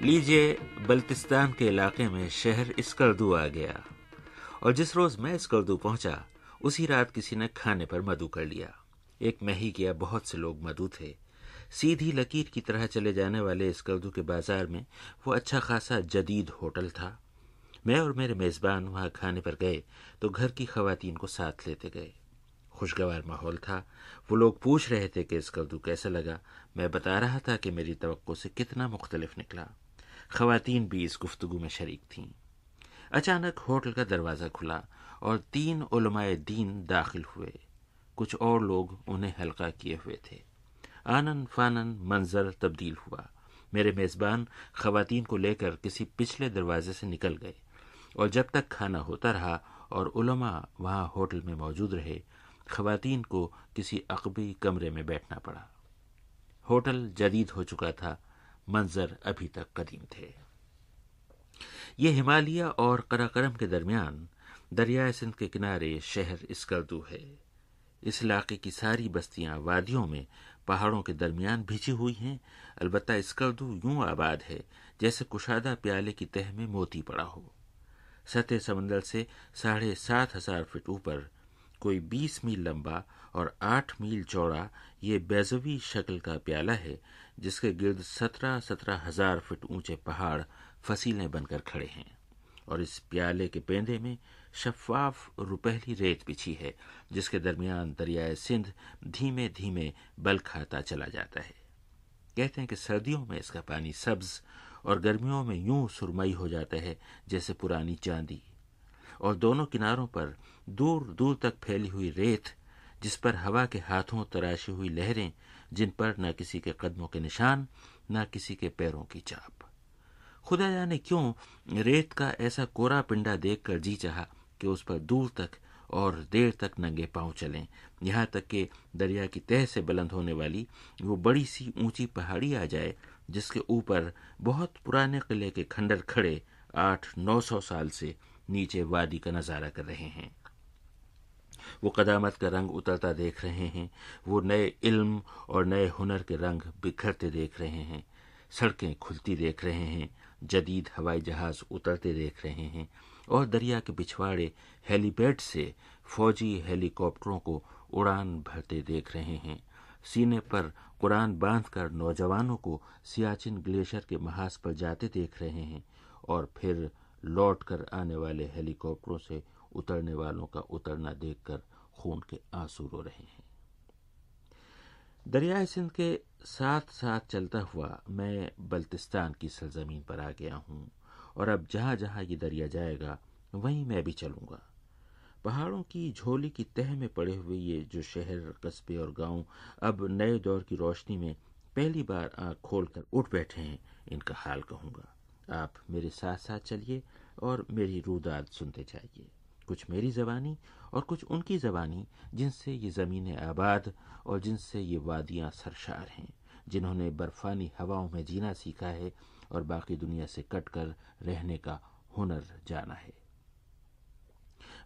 لیجیے بلتستان کے علاقے میں شہر اسکردو آ گیا اور جس روز میں اسکردو پہنچا، اسی رات کسی نے کھانے پر مدو کر لیا۔ ایک میں ہی کیا بہت سے لوگ مدو تھے۔ سیدھی لکیر کی طرح چلے جانے والے اس اسکردو کے بازار میں وہ اچھا خاصا جدید ہوٹل تھا۔ میں اور میرے میزبان وہاں کھانے پر گئے تو گھر کی خواتین کو ساتھ لیتے گئے۔ خوشگوار ماحول تھا۔ وہ لوگ پوچھ رہے تھے کہ اس اسکردو کیسا لگا۔ میں بتا رہا تھا کہ میری توقع سے کتنا مختلف نکلا۔ خواتین بھی اس گفتگو میں شریک تھیں۔ اچانک ہوٹل کا دروازہ کھلا اور تین علماء دین داخل ہوئے۔ کچھ اور لوگ انہیں حلقہ کیے ہوئے تھے۔ آنن فانن منظر تبدیل ہوا۔ میرے میزبان، خواتین کو لے کر کسی پچھلے دروازے سے نکل گئے۔ اور جب تک کھانا ہوتا رہا اور علماء وہاں ہوٹل میں موجود رہے، خواتین کو کسی عقبی کمرے میں بیٹھنا پڑا۔ ہوٹل جدید ہو چکا تھا۔ منظر ابھی تک قدیم تھے۔ یہ ہمالیہ اور قراقرم کے درمیان دریائے سندھ کے کنارے شہر اسکردو ہے۔ اس علاقے کی ساری بستیاں وادیوں میں پہاڑوں کے درمیان بھیجی ہوئی ہیں۔ البتہ اسکردو یوں آباد ہے جیسے کشادہ پیالے کی تہ میں موتی پڑا ہو۔ سطح سمندر سے ساڑھے سات ہزار فٹ اوپر کوئی بیس میل لمبا اور آٹھ میل چوڑا یہ بیزوی شکل کا پیالہ ہے جس کے گرد سترہ سترہ ہزار فٹ اونچے پہاڑ فصیلیں بن کر کھڑے ہیں اور اس پیالے کے پیندے میں شفاف روپہلی ریت بچھی ہے، جس کے درمیان دریائے سندھ دھیمے دھیمے بل کھاتا چلا جاتا ہے۔ کہتے ہیں کہ سردیوں میں اس کا پانی سبز اور گرمیوں میں یوں سرمئی ہو جاتا ہے جیسے پرانی چاندی۔ اور دونوں کناروں پر دور دور تک پھیلی ہوئی ریت، جس پر ہوا کے ہاتھوں تراشی ہوئی لہریں، جن پر نہ کسی کے قدموں کے نشان، نہ کسی کے پیروں کی چاپ۔ خدا جانے کیوں ریت کا ایسا کورا پنڈا دیکھ کر جی چاہا؟ کہ اس پر دور تک اور دیر تک ننگے پاؤں چلیں۔ یہاں تک کہ دریا کی تہ سے بلند ہونے والی وہ بڑی سی اونچی پہاڑی آ جائے، جس کے اوپر بہت پرانے قلعے کے کھنڈر کھڑے آٹھ نو سو سال سے نیچے وادی کا نظارہ کر رہے ہیں۔ وہ قدامت کا رنگ اترتا دیکھ رہے ہیں، وہ نئے علم اور نئے ہنر کے رنگ بکھرتے دیکھ رہے ہیں۔ سڑکیں کھلتی دیکھ رہے ہیں، جدید ہوائی جہاز اترتے دیکھ رہے ہیں۔ اور دریا کے پچھواڑے ہیلی پیڈ سے فوجی ہیلی کاپٹروں کو اڑان بھرتے دیکھ رہے ہیں۔ سینے پر قرآن باندھ کر نوجوانوں کو سیاچن گلیشر کے محاذ پر جاتے دیکھ رہے ہیں اور پھر لوٹ کر آنے والے ہیلی کاپٹروں سے اترنے والوں کا اترنا دیکھ کر خون کے آنسو رو رہے ہیں۔ دریائے سندھ کے ساتھ ساتھ چلتا ہوا میں بلتستان کی سرزمین پر آ گیا ہوں۔ اور اب جہاں جہاں یہ دریا جائے گا، وہیں میں بھی چلوں گا۔ پہاڑوں کی جھولی کی تہ میں پڑے ہوئے یہ جو شہر، قصبے اور گاؤں اب نئے دور کی روشنی میں پہلی بار آنکھ کھول کر اٹھ بیٹھے ہیں، ان کا حال کہوں گا۔ آپ میرے ساتھ ساتھ چلیے اور میری روداد سنتے جائیے۔ کچھ میری زبانی اور کچھ ان کی زبانی، جن سے یہ زمین آباد اور جن سے یہ وادیاں سرشار ہیں، جنہوں نے برفانی ہواؤں میں جینا سیکھا ہے اور باقی دنیا سے کٹ کر رہنے کا ہنر جانا ہے۔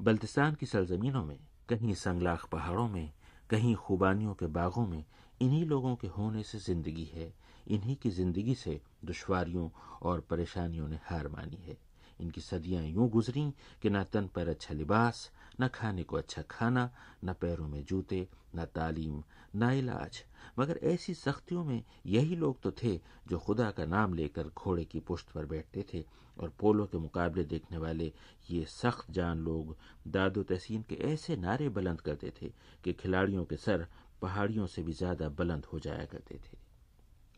بلتستان کی سرزمینوں میں، کہیں سنگلاخ پہاڑوں میں، کہیں خوبانیوں کے باغوں میں، انہی لوگوں کے ہونے سے زندگی ہے، انہی کی زندگی سے دشواریوں اور پریشانیوں نے ہار مانی ہے۔ ان کی صدیاں یوں گزری کہ نہ تن پر اچھا لباس، نہ کھانے کو اچھا کھانا، نہ پیروں میں جوتے، نہ تعلیم، نہ علاج۔ مگر ایسی سختیوں میں یہی لوگ تو تھے جو خدا کا نام لے کر گھوڑے کی پشت پر بیٹھتے تھے اور پولو کے مقابلے دیکھنے والے یہ سخت جان لوگ داد و تحسین کے ایسے نعرے بلند کرتے تھے کہ کھلاڑیوں کے سر پہاڑیوں سے بھی زیادہ بلند ہو جایا کرتے تھے۔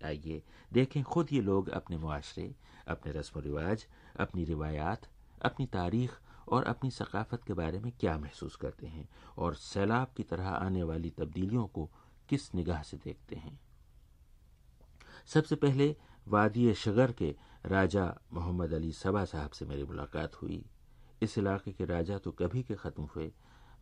آئیے، دیکھیں خود یہ لوگ اپنے معاشرے، اپنے رسم و رواج، اپنی روایات، اپنی تاریخ اور اپنی ثقافت کے بارے میں کیا محسوس کرتے ہیں اور سیلاب کی طرح آنے والی تبدیلیوں کو کس نگاہ سے دیکھتے ہیں؟ سب سے پہلے وادی شگر کے راجہ محمد علی سبا صاحب سے میری ملاقات ہوئی۔ اس علاقے کے راجہ تو کبھی کے ختم ہوئے،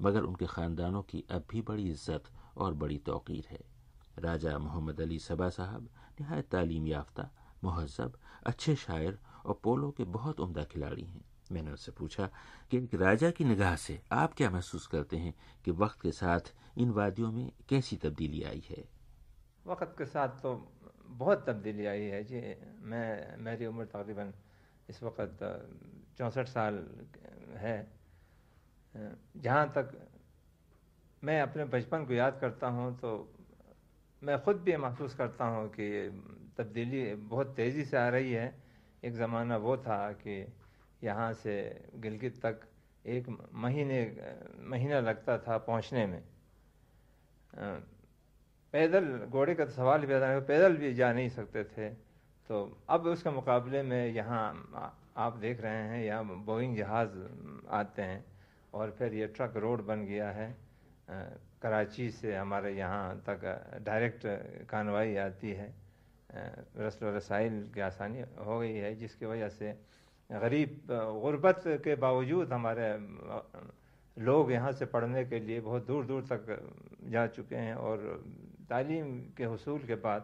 مگر ان کے خاندانوں کی اب بھی بڑی عزت اور بڑی توقیر ہے۔ راجہ محمد علی صبا صاحب نہایت تعلیم یافتہ، مہذب، اچھے شاعر اور پولو کے بہت عمدہ کھلاڑی ہیں۔ میں نے اس سے پوچھا کہ ایک راجہ کی نگاہ سے آپ کیا محسوس کرتے ہیں کہ وقت کے ساتھ ان وادیوں میں کیسی تبدیلی آئی ہے؟ وقت کے ساتھ تو بہت تبدیلی آئی ہے جی۔ میں میری عمر تقریباً اس وقت چونسٹھ سال ہے۔ جہاں تک میں اپنے بچپن کو یاد کرتا ہوں تو میں خود بھی محسوس کرتا ہوں کہ تبدیلی بہت تیزی سے آ رہی ہے۔ ایک زمانہ وہ تھا کہ یہاں سے گلگت تک ایک مہینے، مہینہ لگتا تھا پہنچنے میں۔ پیدل، گھوڑے کا سوال بھی پیدل بھی جا نہیں سکتے تھے۔ تو اب اس کے مقابلے میں یہاں آپ دیکھ رہے ہیں، یہاں بوئنگ جہاز آتے ہیں اور پھر یہ ٹرک روڈ بن گیا ہے۔ کراچی سے ہمارے یہاں تک ڈائریکٹ کانوائی آتی ہے۔ رسل و رسائل کی آسانی ہو گئی ہے، جس کی وجہ سے غریب غربت کے باوجود ہمارے لوگ یہاں سے پڑھنے کے لیے بہت دور دور تک جا چکے ہیں اور تعلیم کے حصول کے بعد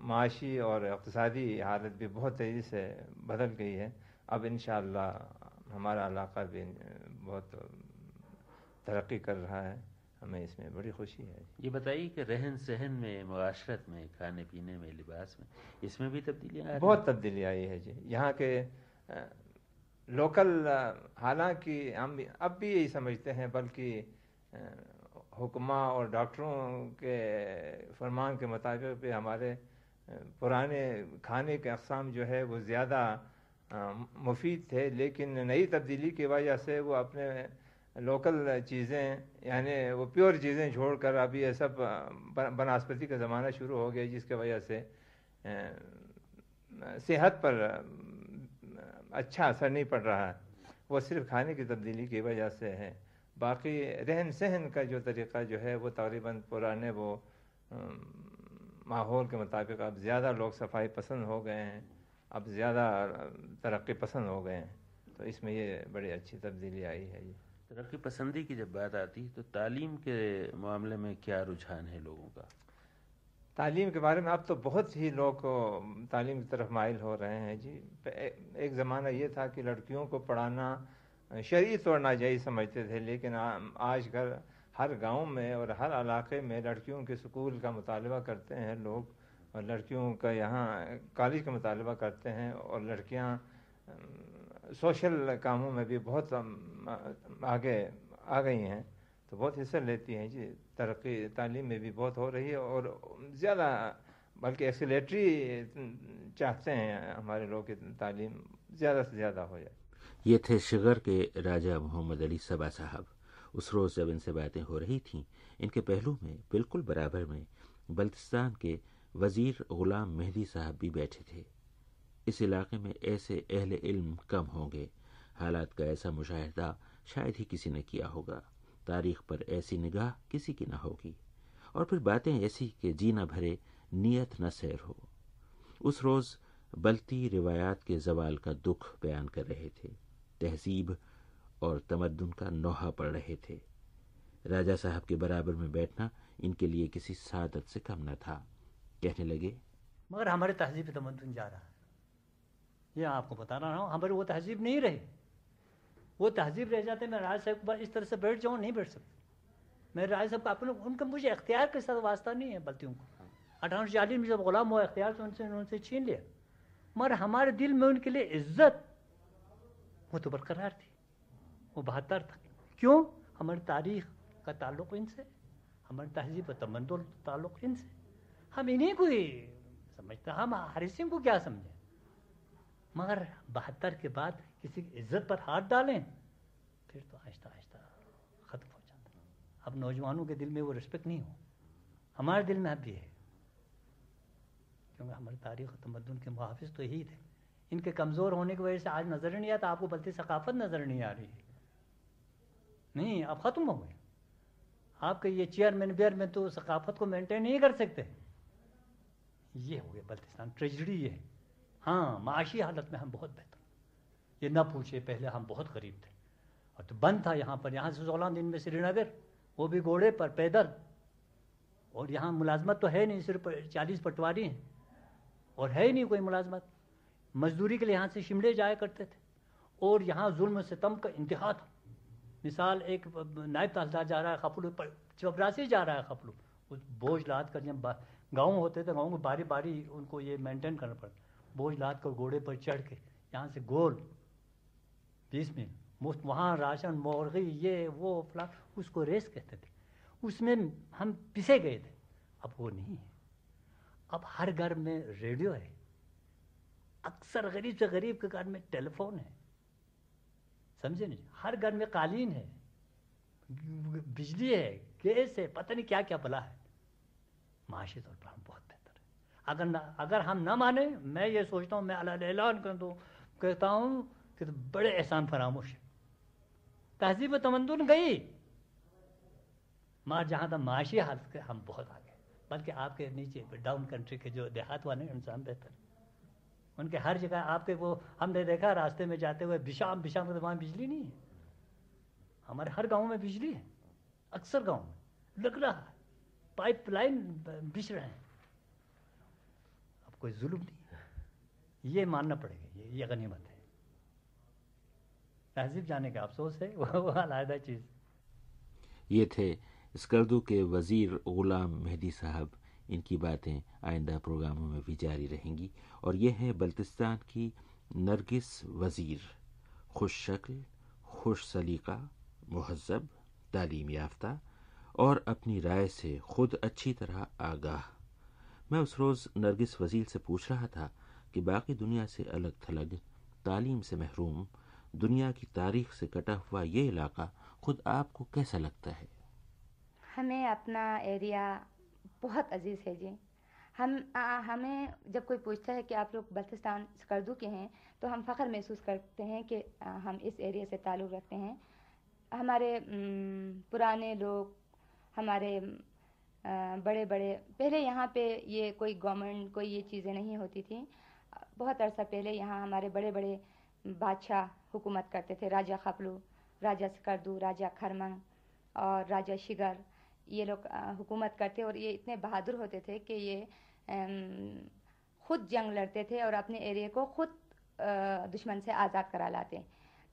معاشی اور اقتصادی حالت بھی بہت تیزی سے بدل گئی ہے۔ اب انشاءاللہ ہمارا علاقہ بھی بہت ترقی کر رہا ہے ہمیں اس میں بڑی خوشی ہے۔ یہ بتائیے کہ رہن سہن میں معاشرت میں کھانے پینے میں لباس میں اس میں بھی تبدیلی آئی بہت تبدیلی آئی ہے جی۔ یہاں کے لوکل حالانکہ ہم اب بھی یہی سمجھتے ہیں بلکہ حکمہ اور ڈاکٹروں کے فرمان کے مطابق بھی ہمارے پرانے کھانے کے اقسام جو ہے وہ زیادہ مفید تھے لیکن نئی تبدیلی کی وجہ سے وہ اپنے لوکل چیزیں یعنی وہ پیور چیزیں چھوڑ کر ابھی یہ سب بناسپتی کا زمانہ شروع ہو گیا، جس کی وجہ سے صحت پر اچھا اثر نہیں پڑ رہا ہے۔ وہ صرف کھانے کی تبدیلی کی وجہ سے ہے۔ باقی رہن سہن کا جو طریقہ جو ہے، وہ تقریباً پرانے وہ ماحول کے مطابق اب زیادہ لوگ صفائی پسند ہو گئے ہیں، اب زیادہ ترقی پسند ہو گئے ہیں۔ تو اس میں یہ بڑی اچھی تبدیلی آئی ہے۔ یہ ترقی پسندی کی جب بات آتی تو تعلیم کے معاملے میں کیا رجحان ہے لوگوں کا؟ تعلیم کے بارے میں اب تو بہت ہی لوگ تعلیم کی طرف مائل ہو رہے ہیں جی۔ ایک زمانہ یہ تھا کہ لڑکیوں کو پڑھانا شرعی طور ناجائز سمجھتے تھے، لیکن آج کل ہر گاؤں میں اور ہر علاقے میں لڑکیوں کے سکول کا مطالبہ کرتے ہیں لوگ، اور لڑکیوں کا یہاں کالج کا مطالبہ کرتے ہیں اور لڑکیاں سوشل کاموں میں بھی بہت آگے، آ گئی ہیں، تو بہت حصہ لیتی ہیں جی ترقی، تعلیم میں بھی بہت ہو رہی ہے اور زیادہ بلکہ ایکسیلیٹری چاہتے ہیں ہمارے لوگ کی تعلیم زیادہ سے زیادہ ہو جائے۔ یہ تھے شگر کے راجہ محمد علی صبا صاحب۔ اس روز جب ان سے باتیں ہو رہی تھیں، ان کے پہلو میں بالکل برابر میں بلتستان کے وزیر غلام مہدی صاحب بھی بیٹھے تھے۔ اس علاقے میں ایسے اہل علم کم ہوں گے۔ حالات کا ایسا مشاہدہ شاید ہی کسی نے کیا ہوگا۔ تاریخ پر ایسی نگاہ کسی کی نہ ہوگی۔ اور پھر باتیں ایسی کہ جی نہ بھرے نیت نہ سیر ہو۔ اس روز بلتی روایات کے زوال کا دکھ بیان کر رہے تھے۔ تہذیب اور تمدن کا نوحہ پڑ رہے تھے۔ راجہ صاحب کے برابر میں بیٹھنا ان کے لیے کسی سعادت سے کم نہ تھا۔ کہنے لگے، مگر ہمارے تہذیب تمدن جا رہا ہے۔ یہ آپ کو بتا رہا ہوں ہمارے وہ تہذیب نہیں رہے۔ وہ تہذیب رہ جاتے میں راج صاحب اس طرح سے بیٹھ جاؤں، نہیں بیٹھ سکتا۔ میں راج صاحب کا اپنے، ان کا مجھے اختیار کے ساتھ واسطہ نہیں ہے بلتیوں کو۔ اٹھارہ سو چالیس میں جب غلام ہوا، اختیار سے ان سے ان سے چھین لیا۔ مگر ہمارے دل میں ان کے لیے عزت وہ تو برقرار تھی، وہ بہتر تھا۔ کیوں؟ ہماری تاریخ کا تعلق ان سے، ہماری تہذیب و تمند تعلق ان سے۔ ہم انہیں کو ہی سمجھتے ہم ہری سنگھ کو کیا سمجھیں؟ مگر بہتر کے بعد کسی کی عزت پر ہاتھ ڈالیں، پھر تو آہستہ آہستہ ختم ہو جاتا اب نوجوانوں کے دل میں وہ رسپیکٹ نہیں ہو۔ ہمارے دل میں اب بھی ہے۔ کیونکہ ہماری تاریخ و تمدن کے محافظ تو یہی تھے ان کے کمزور ہونے کی وجہ سے آج نظر نہیں آتا، آپ کو بلتی ثقافت نظر نہیں آ رہی ہے۔ نہیں، اب ختم ہو گئے۔ آپ کے یہ چیئرمین ویئرمین تو ثقافت کو مینٹین نہیں کر سکتے۔ یہ ہو گیا بلتستان۔ ٹریجڈی یہ ہے۔ ہاں معاشی حالت میں ہم بہت بہتر یہ نہ پوچھے پہلے ہم بہت غریب تھے۔ اور تو بند تھا یہاں پر، یہاں سے سولہ دن میں سری نگر، وہ بھی گھوڑے پر، پیدل۔ اور یہاں ملازمت تو ہے نہیں، صرف چالیس پٹواری ہیں۔ اور ہے ہی نہیں کوئی ملازمت۔ مزدوری کے لیے یہاں سے شملے جایا کرتے تھے۔ اور یہاں ظلم ستم کا انتہا تھا مثال، ایک نائب تحصیلدار جا رہا ہے خپلو چپراسی جا رہا ہے خپلو۔ اس بوجھ لاد کر جب گاؤں ہوتے تھے گاؤں میں باری باری ان کو یہ مینٹین کرنا پڑتا۔ بوجھ لاد کر گھوڑے پر چڑھ کے یہاں سے گول، بیس میں مفت، وہاں راشن، مورغی، یہ، وہ، فلاں، اس کو ریس کہتے تھے۔ اس میں ہم پسے گئے تھے۔ اب وہ نہیں ہے۔ اب ہر گھر میں ریڈیو ہے۔ اکثر غریب سے غریب کے گھر میں ٹیلی فون ہے۔ سمجھے نہیں؟ ہر گھر میں قالین ہے۔ بجلی ہے، گیس ہے، پتہ نہیں کیا کیا بلا ہے۔ معاشی طور پر ہم بہت اگر نہ اگر ہم نہ مانیں، میں یہ سوچتا ہوں، میں اللہ اعلان کر دوں، کہتا ہوں کہ بڑے احسان فراموش ہے تہذیب و تمدن گئی۔ مار جہاں تک معاشی حالت کے ہم بہت آگے بلکہ آپ کے نیچے ڈاؤن کنٹری کے جو دیہات والے انسان بہتر ان کے ہر جگہ آپ کے وہ، ہم نے دیکھا راستے میں جاتے ہوئے بشام بشام کے وہاں بجلی نہیں ہے۔ ہمارے ہر گاؤں میں بجلی ہے، اکثر گاؤں میں۔ لگ رہا ہے، پائپ لائن بچ رہے ہیں۔ کوئی ظلم نہیں یہ ماننا پڑے گا، یہ غنیمت ہے۔ تہذیب جانے کا افسوس ہے، وہ علیحدہ چیز۔ یہ تھے اسکردو کے وزیر غلام مہدی صاحب۔ ان کی باتیں آئندہ پروگراموں میں بھی جاری رہیں گی۔ اور یہ ہے بلتستان کی نرگس وزیر۔ خوش شکل، خوش سلیقہ، مہذب، تعلیم یافتہ اور اپنی رائے سے خود اچھی طرح آگاہ۔ میں اس روز نرگس وزیر سے پوچھ رہا تھا کہ باقی دنیا سے الگ تھلگ، تعلیم سے محروم، دنیا کی تاریخ سے کٹا ہوا یہ علاقہ خود آپ کو کیسا لگتا ہے؟ ہمیں اپنا ایریا بہت عزیز ہے جی۔ ہم، ہمیں جب کوئی پوچھتا ہے کہ آپ لوگ بلتستان سکردو کے ہیں، تو ہم فخر محسوس کرتے ہیں کہ ہم اس ایریا سے تعلق رکھتے ہیں۔ ہمارے پرانے لوگ، ہمارے بڑے بڑے، پہلے یہاں پہ یہ کوئی گورنمنٹ کوئی یہ چیزیں نہیں ہوتی تھیں۔ بہت عرصہ پہلے یہاں ہمارے بڑے بڑے بادشاہ حکومت کرتے تھے، راجہ خپلو، راجہ سکردو، راجہ کھرمنگ اور راجہ شگر۔ یہ لوگ حکومت کرتے اور یہ اتنے بہادر ہوتے تھے کہ یہ خود جنگ لڑتے تھے اور اپنے ایریے کو خود دشمن سے آزاد کرا لاتے۔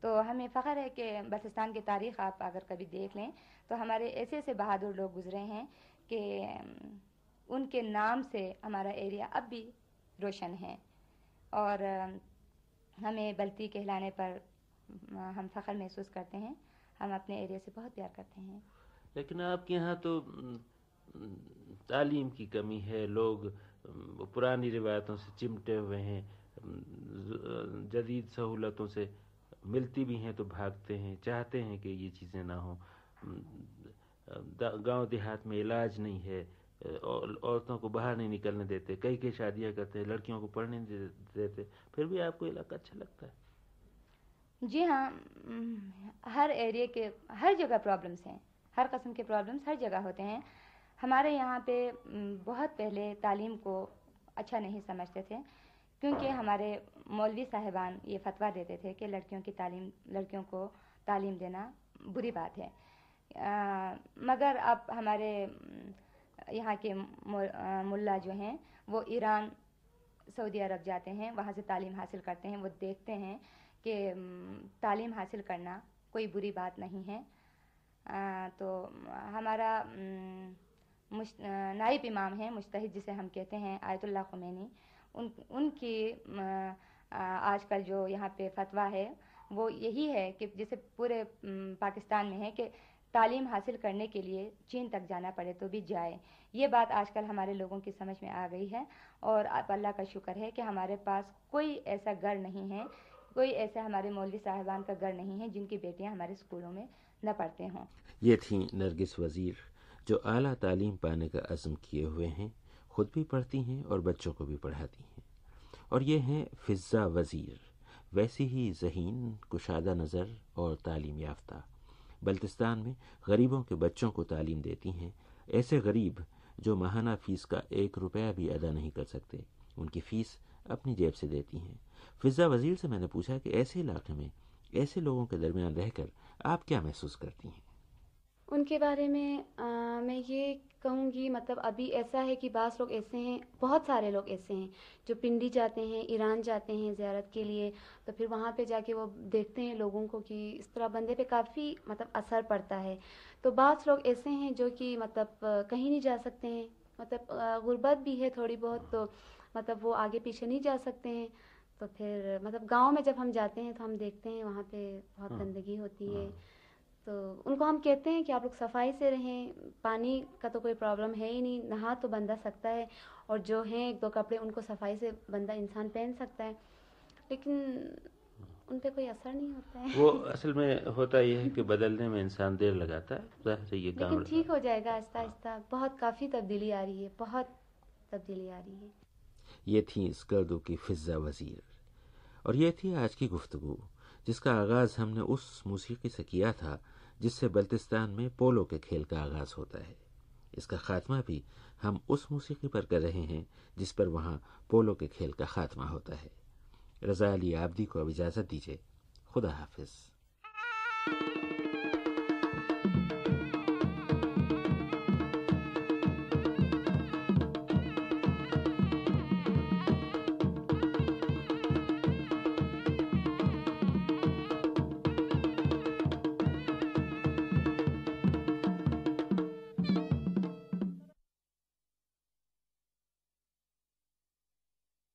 تو ہمیں فخر ہے کہ بلتستان کی تاریخ آپ اگر کبھی دیکھ لیں تو ہمارے ایسے ایسے بہادر لوگ گزرے ہیں کہ ان کے نام سے ہمارا ایریا اب بھی روشن ہے اور ہمیں بلتی کہلانے پر ہم فخر محسوس کرتے ہیں، ہم اپنے ایریا سے بہت پیار کرتے ہیں۔ لیکن آپ کے یہاں تو تعلیم کی کمی ہے، لوگ پرانی روایتوں سے چمٹے ہوئے ہیں جدید سہولتوں سے ملتی بھی ہیں تو بھاگتے ہیں، چاہتے ہیں کہ یہ چیزیں نہ ہوں۔ گاؤں دیہات میں علاج نہیں ہے عورتوں کو باہر نہیں نکلنے دیتے، کئی کئی شادیاں کرتے ہیں، لڑکیوں کو پڑھنے نہیں دیتے، پھر بھی آپ کو علاقہ اچھا لگتا ہے۔ جی ہاں ہر ایریا کے، ہر جگہ پرابلمس ہیں۔ ہر قسم کے پرابلمس ہر جگہ ہوتے ہیں۔ ہمارے یہاں پہ بہت پہلے تعلیم کو اچھا نہیں سمجھتے تھے، کیونکہ ہمارے مولوی صاحبان یہ فتویٰ دیتے تھے کہ لڑکیوں کی تعلیم، لڑکیوں کو تعلیم دینا بری بات ہے۔ مگر اب ہمارے یہاں کے ملا جو ہیں، وہ ایران، سعودی عرب جاتے ہیں، وہاں سے تعلیم حاصل کرتے ہیں، وہ دیکھتے ہیں کہ تعلیم حاصل کرنا کوئی بری بات نہیں ہے۔ تو ہمارا نائب امام ہے مشتحد جسے ہم کہتے ہیں، آیت اللہ خمینی، ان ان کی آج کل جو یہاں پہ فتویٰ ہے، وہ یہی ہے کہ جیسے پورے پاکستان میں ہے کہ تعلیم حاصل کرنے کے لیے چین تک جانا پڑے تو بھی جائے یہ بات آج کل ہمارے لوگوں کی سمجھ میں آ گئی ہے اور اللہ کا شکر ہے کہ ہمارے پاس کوئی ایسا گھر نہیں ہے، کوئی ایسے ہمارے مولوی صاحبان کا گھر نہیں ہے جن کی بیٹیاں ہمارے اسکولوں میں نہ پڑھتے ہوں۔ یہ تھیں نرگس وزیر جو اعلیٰ تعلیم پانے کا عزم کیے ہوئے ہیں، خود بھی پڑھتی ہیں اور بچوں کو بھی پڑھاتی ہیں۔ اور یہ ہیں فضا وزیر، ویسی ہی ذہین، کشادہ نظر اور تعلیم یافتہ۔ بلتستان میں غریبوں کے بچوں کو تعلیم دیتی ہیں۔ ایسے غریب جو ماہانہ فیس کا ایک روپیہ بھی ادا نہیں کر سکتے، ان کی فیس اپنی جیب سے دیتی ہیں۔ فضا وزیر سے میں نے پوچھا کہ ایسے علاقے میں ایسے لوگوں کے درمیان رہ کر آپ کیا محسوس کرتی ہیں؟ ان کے بارے میں میں یہ کہوں گی مطلب ابھی ایسا ہے کہ بعض لوگ ایسے ہیں بہت سارے لوگ ایسے ہیں جو پنڈی جاتے ہیں ایران جاتے ہیں زیارت کے لیے تو پھر وہاں پہ جا کے وہ دیکھتے ہیں لوگوں کو کہ اس طرح بندے پہ کافی مطلب اثر پڑتا ہے۔ تو بعض لوگ ایسے ہیں جو کہ مطلب کہیں نہیں جا سکتے ہیں مطلب غربت بھی ہے تھوڑی بہت تو مطلب وہ آگے پیچھے نہیں جا سکتے ہیں۔ تو پھر مطلب گاؤں میں جب ہم جاتے ہیں تو ہم دیکھتے ہیں وہاں پہ بہت گندگی ہوتی ہے۔ تو ان کو ہم کہتے ہیں کہ آپ لوگ صفائی سے رہیں پانی کا تو کوئی پرابلم ہے ہی نہیں نہا تو بندہ سکتا ہے اور جو ہیں ایک دو کپڑے ان کو صفائی سے بندہ انسان پہن سکتا ہے لیکن ان پہ کوئی اثر نہیں ہوتا ہے۔ وہ اصل میں ہوتا یہ ہے کہ بدلنے میں انسان دیر لگاتا ہے ظاہر سے یہ کام لیکن ٹھیک ہو جائے گا آہستہ آہستہ۔ بہت کافی تبدیلی آ رہی ہے بہت تبدیلی آ رہی ہے۔ یہ تھی اسکردو کی فضا وزیر۔ اور یہ تھی آج کی گفتگو جس کا آغاز ہم نے اس موسیقی سے کیا تھا جس سے بلتستان میں پولو کے کھیل کا آغاز ہوتا ہے۔ اس کا خاتمہ بھی ہم اس موسیقی پر کر رہے ہیں جس پر وہاں پولو کے کھیل کا خاتمہ ہوتا ہے۔ رضا علی آبدی کو اب اجازت دیجیے خدا حافظ۔